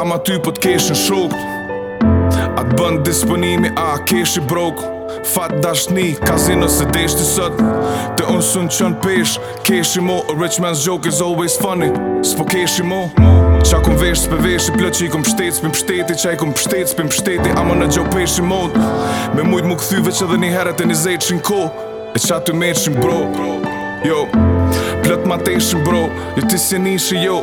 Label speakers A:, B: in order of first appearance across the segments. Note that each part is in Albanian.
A: Ama ty po t'keshin shok A t'bon disponimi a keshi broke Fat dashni, kazino s'e deshte sot Te unë s'un çon peshë Keshi mo, a rich man's joke is always funny S'po keshi mo Ça kum vesh, s'pe veshi plot që i kum pështet S'pim pështeti, ça i kum pështet, s'pim pështeti Ama në gjo peshi mo Me mujt mu kthy veç edhe një herë te njëzetshin ko E ça ty me qim bro Jo Plot ma teshin bro Jo ti s'je nishi jo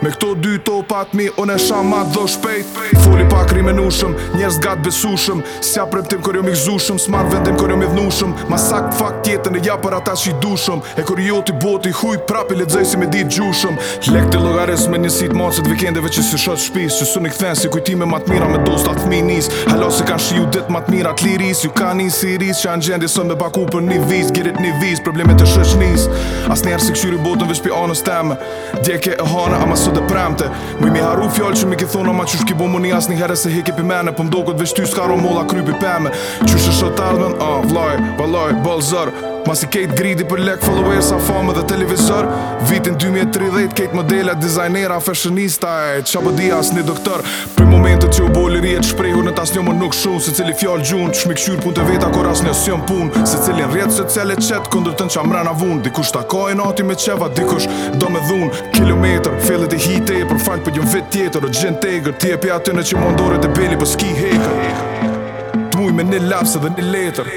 A: Me këto dy topat mi unë shah mat dho shpejt Foli pak rri menushëm, njerëz ka t'besushëm S'jap premtim kur jom i gzushëm, s'marr vendim kur jom idhnushëm Ma saktë fakt jetën e jap për ata që i dushëm E kur jo ti boti huj prap i lexoj si me dit gjushëm Lekt i llogaris me njësit matëse t'vikendeve që s'i shoh t'shpisë Që s'un i kthen si kujtime ma t'mira me dostat e fmijnisë Hala s'e kanë shiju ditët ma t'mira të lirisë Ju ka nis Sirisë që anë gjendje s'o me baku për një vizë Gjeri një vizë, problemet e shoqnisë As njeri s'e këqyri botën veç pi anës teme Dje ke e hane ama sot e premte Muj m'i harru fjalë që m'i ki thonë ama qysh ki bo m'u ni asnjëherë s'e heki pi mene Po m'doket veç ty s'ka ro molla n'kry pi peme Qysh e shoh t'ardhmen, a, uh, vlaj, balaj, balzër Masi kejt greedy për lek followers a famë dhe televizor Vitin 2030 kejt modela, dizajnera, fashionista e ça po di asnjë doktor Për momentet që u bo liri e t'shprehunit asnjë më nuk shumë Secili fjalë gjun, qysh m'i këqyrë punët e veta kur asnjë s'jon n'punë Secili në rrjete sociale qet kundër tanë ça mrena vun Dikush ta ka inati me qeva, dikush do me dhunë Kilometër, felet e hi tepër fun për një vit tjetër O gjen t'egër, t'jepi a të në që mundore të beli për po s'ki hekër Të muj me një laps edhe një letër